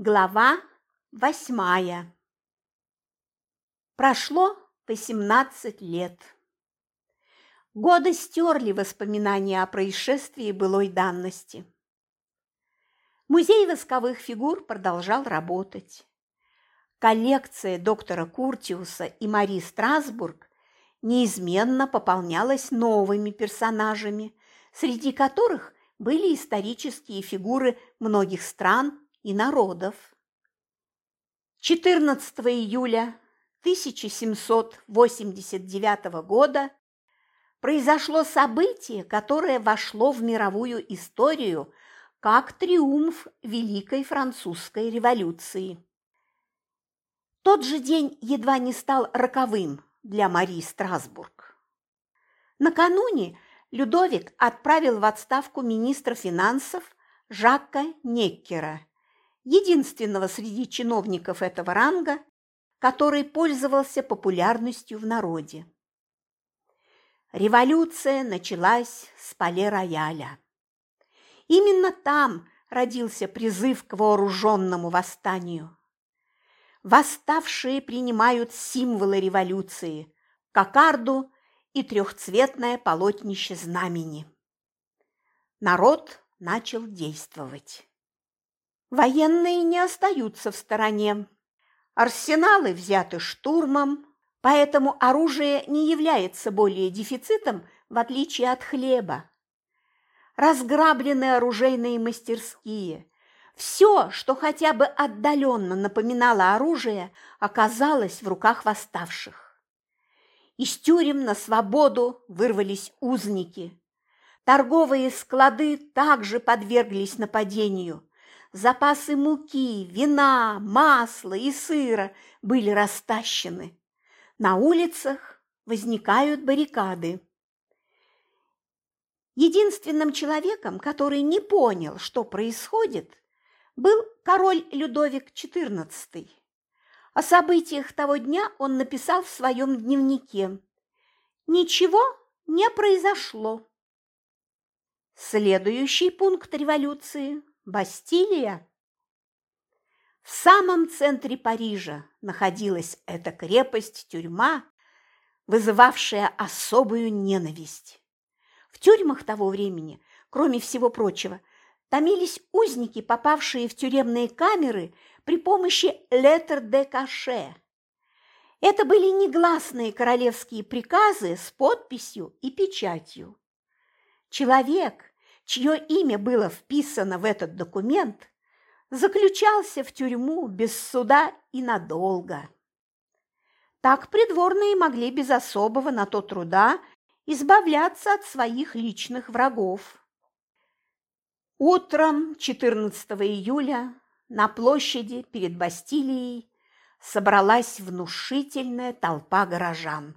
Глава восьмая Прошло восемнадцать лет. Годы стерли воспоминания о происшествии былой данности. Музей восковых фигур продолжал работать. Коллекция доктора Куртиуса и Мари Страсбург неизменно пополнялась новыми персонажами, среди которых были исторические фигуры многих стран и народов. 14 июля 1789 года произошло событие, которое вошло в мировую историю как триумф Великой Французской революции. Тот же день едва не стал роковым для Марии Страсбург. Накануне Людовик отправил в отставку министра финансов Жака Неккера, единственного среди чиновников этого ранга, который пользовался популярностью в народе. Революция началась с Пале-Рояля. Именно там родился призыв к вооруженному восстанию. Восставшие принимают символы революции – кокарду и трехцветное полотнище знамени. Народ начал действовать. Военные не остаются в стороне. Арсеналы взяты штурмом, поэтому оружие не является более дефицитом, в отличие от хлеба. Разграблены оружейные мастерские. Все, что хотя бы отдаленно напоминало оружие, оказалось в руках восставших. Из тюрем на свободу вырвались узники. Торговые склады также подверглись нападению – запасы муки, вина, масла и сыра были растащены. На улицах возникают баррикады. Единственным человеком, который не понял, что происходит, был король Людовик XIV. О событиях того дня он написал в своем дневнике. Ничего не произошло. Следующий пункт революции Бастилия? В самом центре Парижа находилась эта крепость-тюрьма, вызывавшая особую ненависть. В тюрьмах того времени, кроме всего прочего, томились узники, попавшие в тюремные камеры при помощи летер де каше. Это были негласные королевские приказы с подписью и печатью. Человек, чье имя было вписано в этот документ, заключался в тюрьму без суда и надолго. Так придворные могли без особого на то труда избавляться от своих личных врагов. Утром 14 июля на площади перед Бастилией собралась внушительная толпа горожан.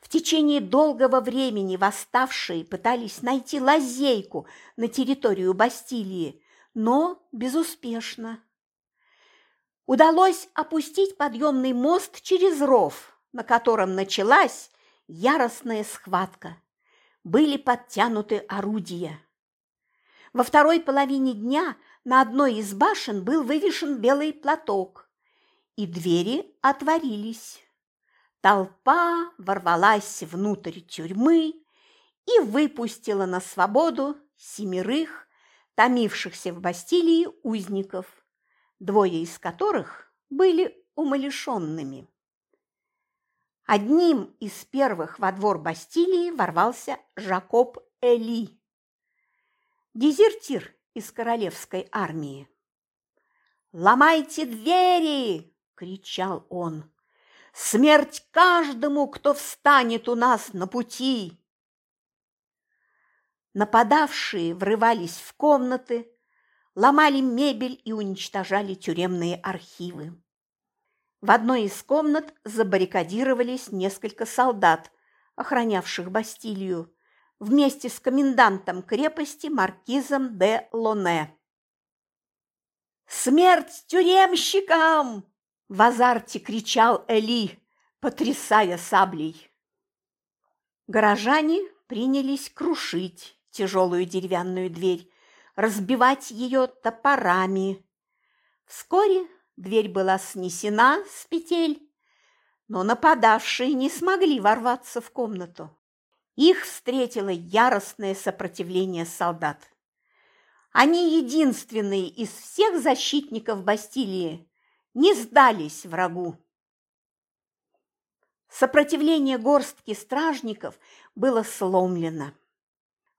В течение долгого времени восставшие пытались найти лазейку на территорию Бастилии, но безуспешно. Удалось опустить подъемный мост через ров, на котором началась яростная схватка. Были подтянуты орудия. Во второй половине дня на одной из башен был вывешен белый платок, и двери отворились. Толпа ворвалась внутрь тюрьмы и выпустила на свободу семерых, томившихся в Бастилии узников, двое из которых были умалишенными. Одним из первых во двор Бастилии ворвался Жакоб Эли, дезертир из королевской армии. «Ломайте двери!» – кричал он. Смерть каждому, кто встанет у нас на пути!» Нападавшие врывались в комнаты, ломали мебель и уничтожали тюремные архивы. В одной из комнат забаррикадировались несколько солдат, охранявших Бастилию, вместе с комендантом крепости маркизом де Лоне. «Смерть тюремщикам!» В азарте кричал Эли, потрясая саблей. Горожане принялись крушить тяжелую деревянную дверь, разбивать ее топорами. Вскоре дверь была снесена с петель, но нападавшие не смогли ворваться в комнату. Их встретило яростное сопротивление солдат. Они единственные из всех защитников Бастилии не сдались врагу. Сопротивление горстки стражников было сломлено.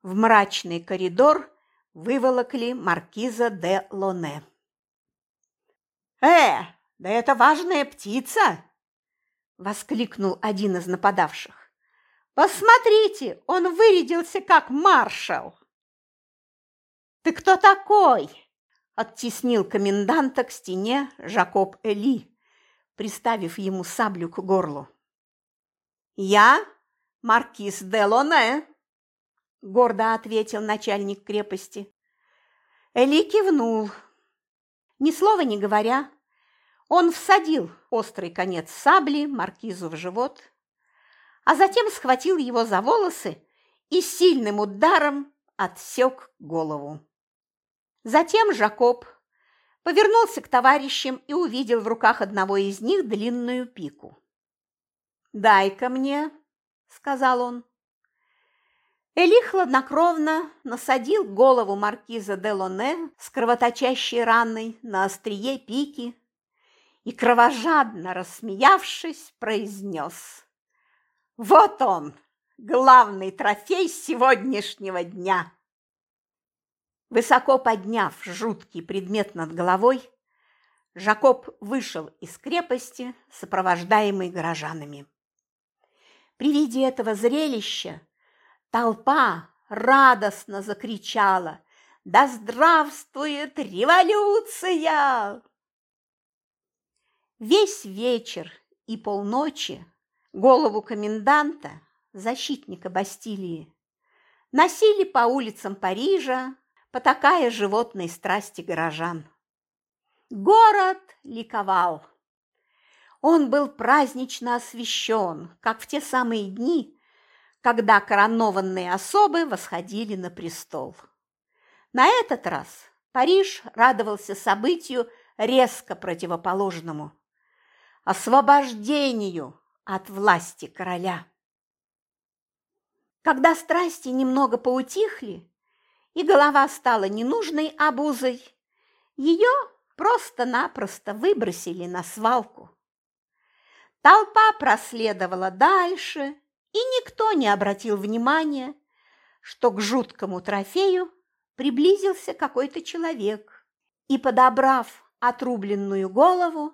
В мрачный коридор выволокли маркиза де Лоне. «Э, да это важная птица!» – воскликнул один из нападавших. «Посмотрите, он вырядился как маршал!» «Ты кто такой?» – оттеснил коменданта к стене Жакоб Эли, приставив ему саблю к горлу. «Я маркиз де Лоне», – гордо ответил начальник крепости. Эли кивнул. Ни слова не говоря, он всадил острый конец сабли маркизу в живот, а затем схватил его за волосы и сильным ударом отсек голову. Затем Жакоб повернулся к товарищам и увидел в руках одного из них длинную пику. «Дай-ка мне», – сказал он. Эли хладнокровно насадил голову маркиза де Лоне с кровоточащей раной на острие пики и, кровожадно рассмеявшись, произнес «Вот он, главный трофей сегодняшнего дня!» Высоко подняв жуткий предмет над головой, Жакоб вышел из крепости, сопровождаемый горожанами. При виде этого зрелища Толпа радостно закричала «Да здравствует революция!» Весь вечер и полночи голову коменданта, защитника Бастилии, носили по улицам Парижа, потакая животной страсти горожан. Город ликовал. Он был празднично освещен, как в те самые дни, когда коронованные особы восходили на престол. На этот раз Париж радовался событию резко противоположному – освобождению от власти короля. Когда страсти немного поутихли, и голова стала ненужной обузой, ее просто-напросто выбросили на свалку. Толпа проследовала дальше, и никто не обратил внимания, что к жуткому трофею приблизился какой-то человек и, подобрав отрубленную голову,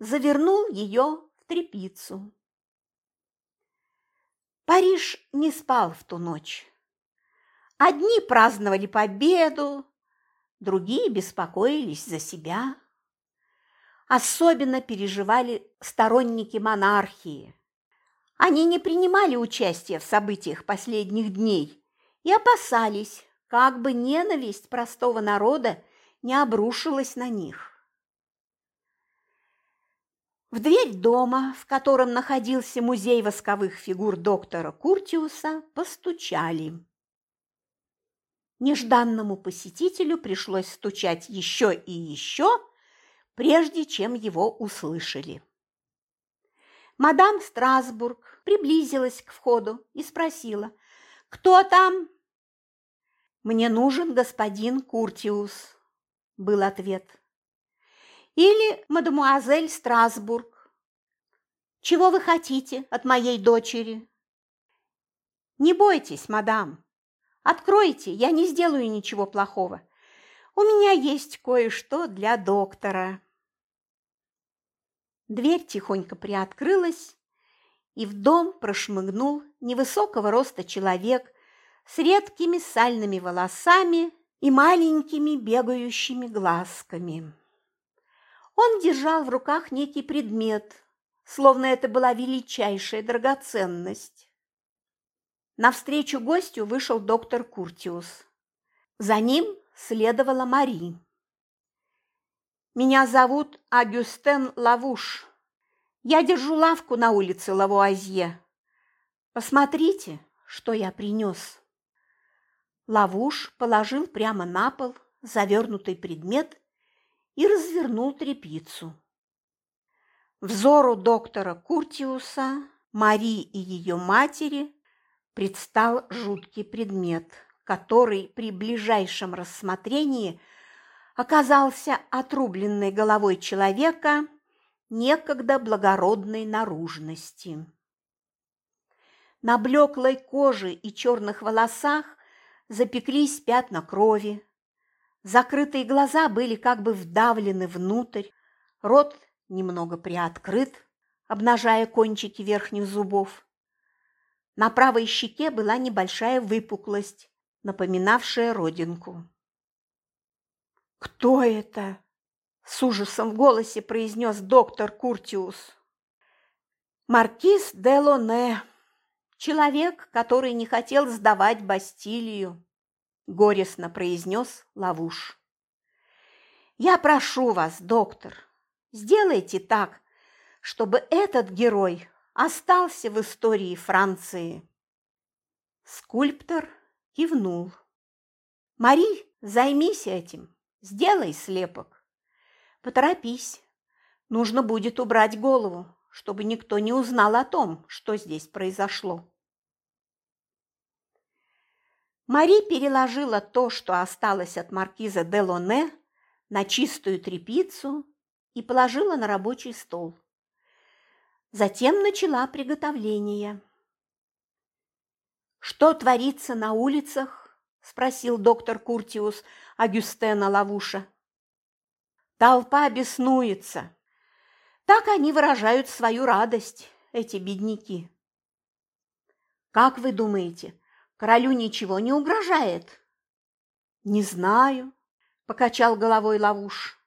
завернул ее в тряпицу. Париж не спал в ту ночь. Одни праздновали победу, другие беспокоились за себя. Особенно переживали сторонники монархии, они не принимали участия в событиях последних дней и опасались, как бы ненависть простого народа не обрушилась на них. В дверь дома, в котором находился музей восковых фигур доктора Куртиуса, постучали. Нежданному посетителю пришлось стучать еще и еще, прежде чем его услышали. Мадам Страсбург приблизилась к входу и спросила, «Кто там?» «Мне нужен господин Куртиус», – был ответ. «Или мадемуазель Страсбург. Чего вы хотите от моей дочери?» «Не бойтесь, мадам. Откройте, я не сделаю ничего плохого. У меня есть кое-что для доктора». Дверь тихонько приоткрылась, и в дом прошмыгнул невысокого роста человек с редкими сальными волосами и маленькими бегающими глазками. Он держал в руках некий предмет, словно это была величайшая драгоценность. Навстречу гостю вышел доктор Куртиус. За ним следовала Мари. Меня зовут Агюстен Лавуш. Я держу лавку на улице Лавуазье. Посмотрите, что я принес. Лавуш положил прямо на пол завернутый предмет и развернул трепицу. Взору доктора Куртиуса, Мари и ее матери предстал жуткий предмет, который при ближайшем рассмотрении оказался отрубленной головой человека некогда благородной наружности. На блеклой коже и черных волосах запеклись пятна крови. Закрытые глаза были как бы вдавлены внутрь, рот немного приоткрыт, обнажая кончики верхних зубов. На правой щеке была небольшая выпуклость, напоминавшая родинку. «Кто это?» – с ужасом в голосе произнес доктор Куртиус. «Маркиз де Лоне», Человек, который не хотел сдавать Бастилию, горестно произнес Лавуш. Я прошу вас, доктор, сделайте так, чтобы этот герой остался в истории Франции. Скульптор кивнул. Мари, займись этим, сделай слепок. Поторопись, нужно будет убрать голову чтобы никто не узнал о том, что здесь произошло. Мари переложила то, что осталось от маркиза де Лоне, на чистую тряпицу и положила на рабочий стол. Затем начала приготовление. «Что творится на улицах?» – спросил доктор Куртиус Агюстена Лавуша. «Толпа беснуется», так они выражают свою радость, эти бедняки. Как вы думаете, королю ничего не угрожает? Не знаю, покачал головой Лавуш.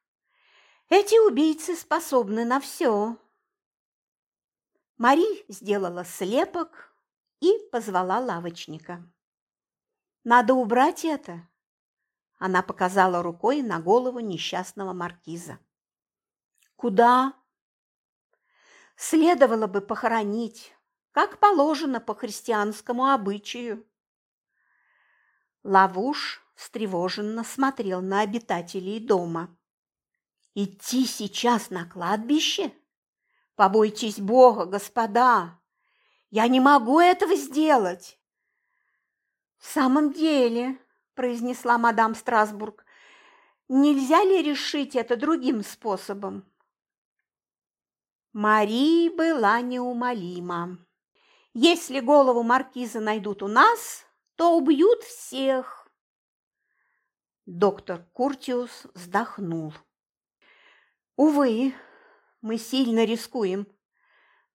Эти убийцы способны на все. Мари сделала слепок и позвала лавочника. Надо убрать это. Она показала рукой на голову несчастного маркиза. Куда? следовало бы похоронить, как положено по христианскому обычаю. Лавуш встревоженно смотрел на обитателей дома. «Идти сейчас на кладбище? Побойтесь Бога, господа! Я не могу этого сделать!» «В самом деле», – произнесла мадам Страсбург, – «нельзя ли решить это другим способом?» Мари была неумолима. Если голову маркиза найдут у нас, то убьют всех. Доктор Куртиус вздохнул. Увы, мы сильно рискуем.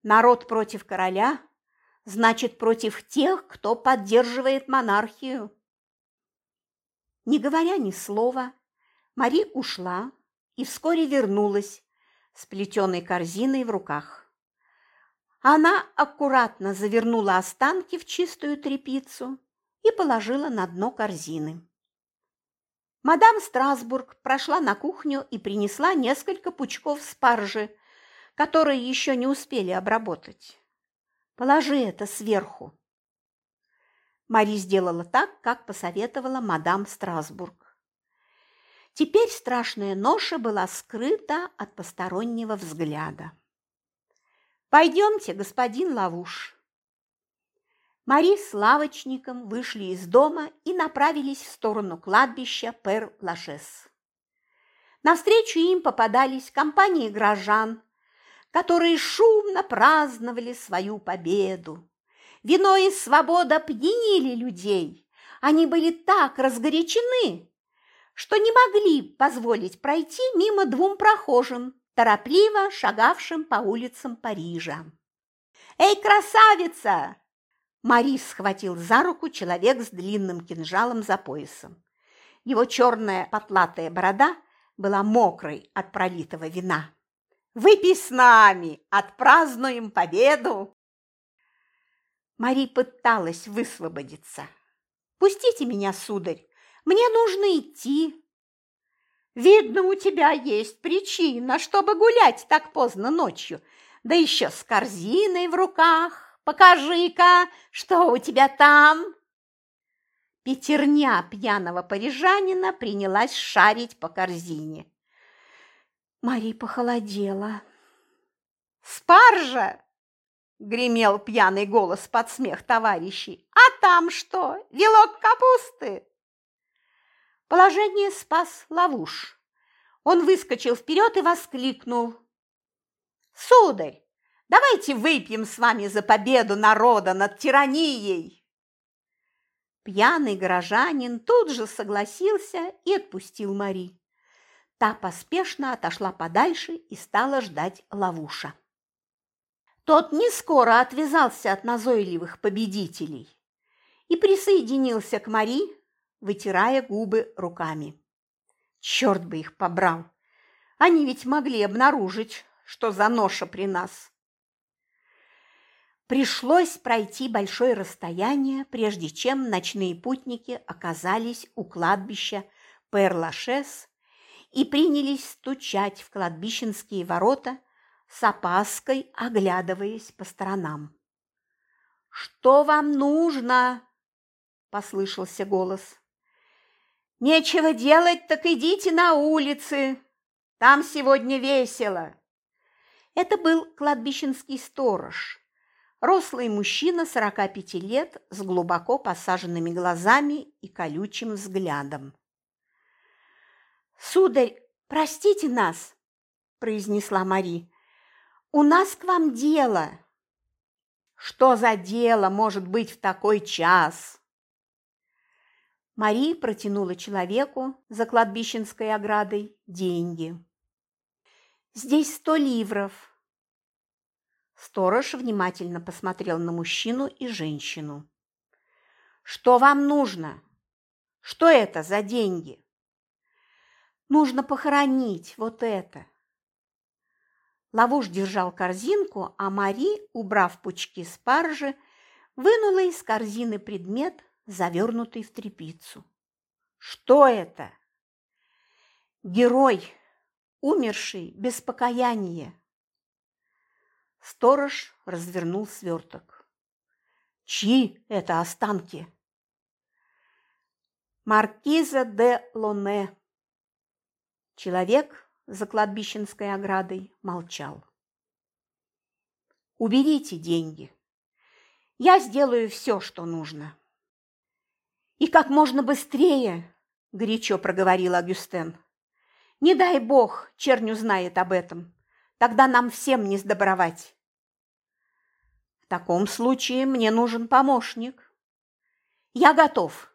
Народ против короля значит против тех, кто поддерживает монархию. Не говоря ни слова, Мари ушла и вскоре вернулась с плетеной корзиной в руках. Она аккуратно завернула останки в чистую тряпицу и положила на дно корзины. Мадам Страсбург прошла на кухню и принесла несколько пучков спаржи, которые еще не успели обработать. «Положи это сверху». Мари сделала так, как посоветовала мадам Страсбург. Теперь страшная ноша была скрыта от постороннего взгляда. «Пойдемте, господин Лавуш». Мари с лавочником вышли из дома и направились в сторону кладбища Пер-Лашес. Навстречу им попадались компании горожан, которые шумно праздновали свою победу. Вино и свобода пьянили людей. Они были так разгорячены, что не могли позволить пройти мимо двум прохожим, торопливо шагавшим по улицам Парижа. «Эй, красавица!» Марис схватил за руку человек с длинным кинжалом за поясом. Его черная потлатая борода была мокрой от пролитого вина. «Выпей с нами! Отпразднуем победу!» Мари пыталась высвободиться. «Пустите меня, сударь! Мне нужно идти. Видно, у тебя есть причина, чтобы гулять так поздно ночью, да еще с корзиной в руках. Покажи-ка, что у тебя там. Пятерня пьяного парижанина принялась шарить по корзине. Мари похолодела. «Спаржа!» – гремел пьяный голос под смех товарищей. «А там что? Вилок капусты?» Положение спас Лавуш. Он выскочил вперед и воскликнул. «Сударь, давайте выпьем с вами за победу народа над тиранией!» Пьяный горожанин тут же согласился и отпустил Мари. Та поспешно отошла подальше и стала ждать Лавуша. Тот не скоро отвязался от назойливых победителей и присоединился к Мари, вытирая губы руками. Черт бы их побрал! Они ведь могли обнаружить, что за ноша при нас. Пришлось пройти большое расстояние, прежде чем ночные путники оказались у кладбища Перлашес и принялись стучать в кладбищенские ворота, с опаской оглядываясь по сторонам. «Что вам нужно?» – послышался голос. «Нечего делать, так идите на улицы. Там сегодня весело». Это был кладбищенский сторож, Рослый мужчина 45 лет с глубоко посаженными глазами и колючим взглядом. «Сударь, простите нас!» – произнесла Мари. «У нас к вам дело!» «Что за дело может быть в такой час?» Мари протянула человеку за кладбищенской оградой деньги. «Здесь сто ливров», Сторож внимательно посмотрел на мужчину и женщину. «Что вам нужно? Что это за деньги?» «Нужно похоронить вот это». Лавуш держал корзинку, а Мари, убрав пучки спаржи, вынула из корзины предмет, завернутый в тряпицу. «Что это?» «Герой, умерший без покаяния», Сторож развернул сверток. Чьи это останки? Маркиза де Лоне. Человек за кладбищенской оградой молчал. Уберите деньги. Я сделаю все, что нужно. И как можно быстрее, горячо проговорил Агюстен. Не дай бог, черню знает об этом. Тогда нам всем не сдобровать. В таком случае мне нужен помощник. Я готов.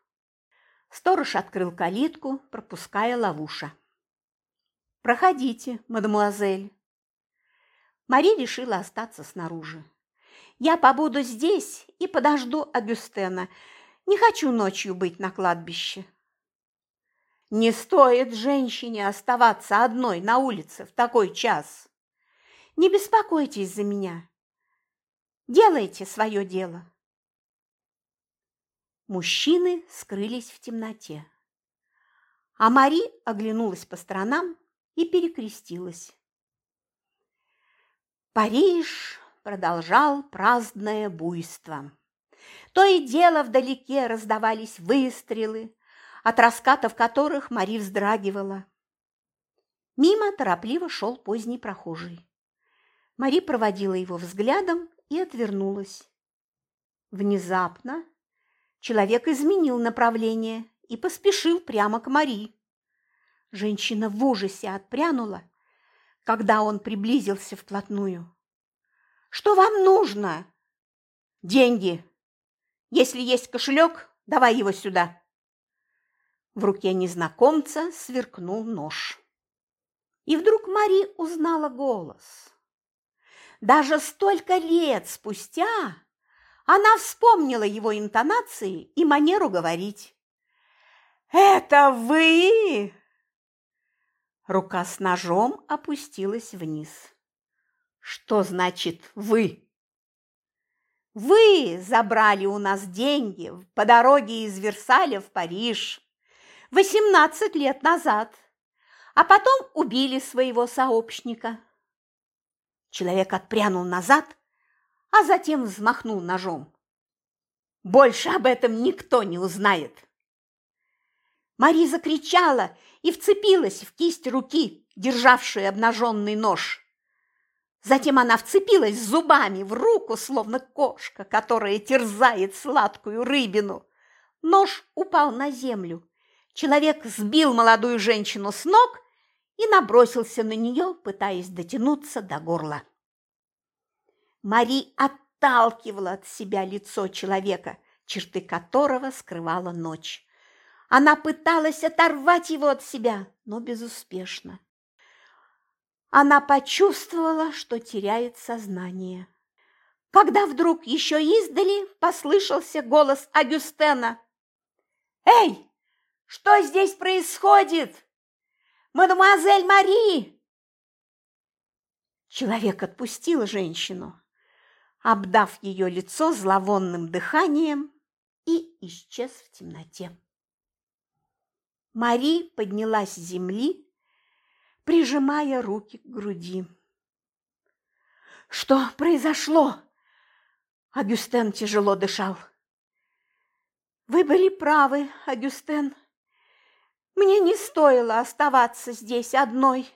Сторож открыл калитку, пропуская ловуша. Проходите, мадемуазель. Мари решила остаться снаружи. Я побуду здесь и подожду Агюстена. Не хочу ночью быть на кладбище. Не стоит женщине оставаться одной на улице в такой час. Не беспокойтесь за меня. Делайте свое дело. Мужчины скрылись в темноте. А Мари оглянулась по сторонам и перекрестилась. Париж продолжал праздное буйство. То и дело вдалеке раздавались выстрелы, от раскатов которых Мари вздрагивала. Мимо торопливо шел поздний прохожий. Мари проводила его взглядом и отвернулась. Внезапно человек изменил направление и поспешил прямо к Мари. Женщина в ужасе отпрянула, когда он приблизился вплотную. «Что вам нужно?» «Деньги. Если есть кошелек, давай его сюда». В руке незнакомца сверкнул нож. И вдруг Мари узнала голос. Даже столько лет спустя она вспомнила его интонации и манеру говорить. «Это вы?» Рука с ножом опустилась вниз. «Что значит «вы»?» «Вы забрали у нас деньги по дороге из Версаля в Париж 18 лет назад, а потом убили своего сообщника». Человек отпрянул назад, а затем взмахнул ножом. Больше об этом никто не узнает. Мари закричала и вцепилась в кисть руки. державшую обнаженный нож. Затем она вцепилась зубами в руку, словно кошка, которая терзает сладкую рыбину. Нож упал на землю. Человек сбил молодую женщину с ног и набросился на нее, пытаясь дотянуться до горла. Мари отталкивала от себя лицо человека, черты которого скрывала ночь. Она пыталась оторвать его от себя, но безуспешно. Она почувствовала, что теряет сознание. Когда вдруг еще издали послышался голос Агюстена. «Эй, что здесь происходит? Мадемуазель Мари!» Человек отпустил женщину, обдав ее лицо зловонным дыханием и исчез в темноте. Мари поднялась с земли, прижимая руки к груди. «Что произошло?» Агюстен тяжело дышал. «Вы были правы, Агюстен. Мне не стоило оставаться здесь одной.